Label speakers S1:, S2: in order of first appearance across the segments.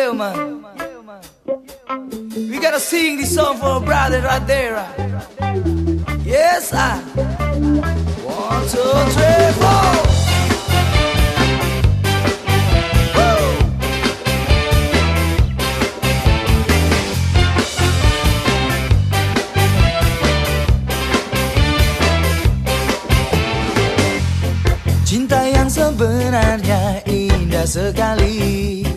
S1: You gotta sing this song for a brother right there. Yes, I. One, two, three, four. Cinta yang sebenarnya indah sekali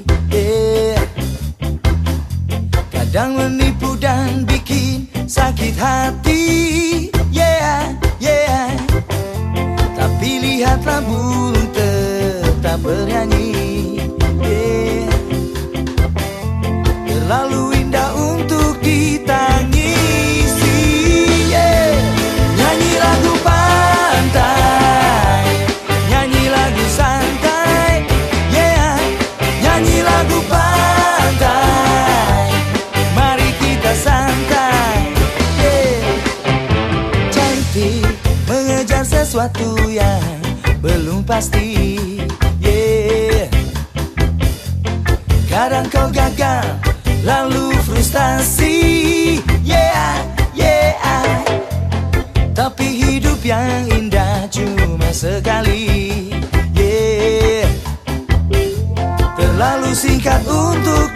S1: Kadang menipu dan bikin sakit hati. Yeah, yeah. Tapi lihatlah burung tetap bernyanyi. Yeah. Terlalu sesuatu yang belum pasti yeah. Kadang kau gagal lalu frustasi yeah, yeah. Tapi hidup yang indah cuma sekali yeah. Terlalu singkat untuk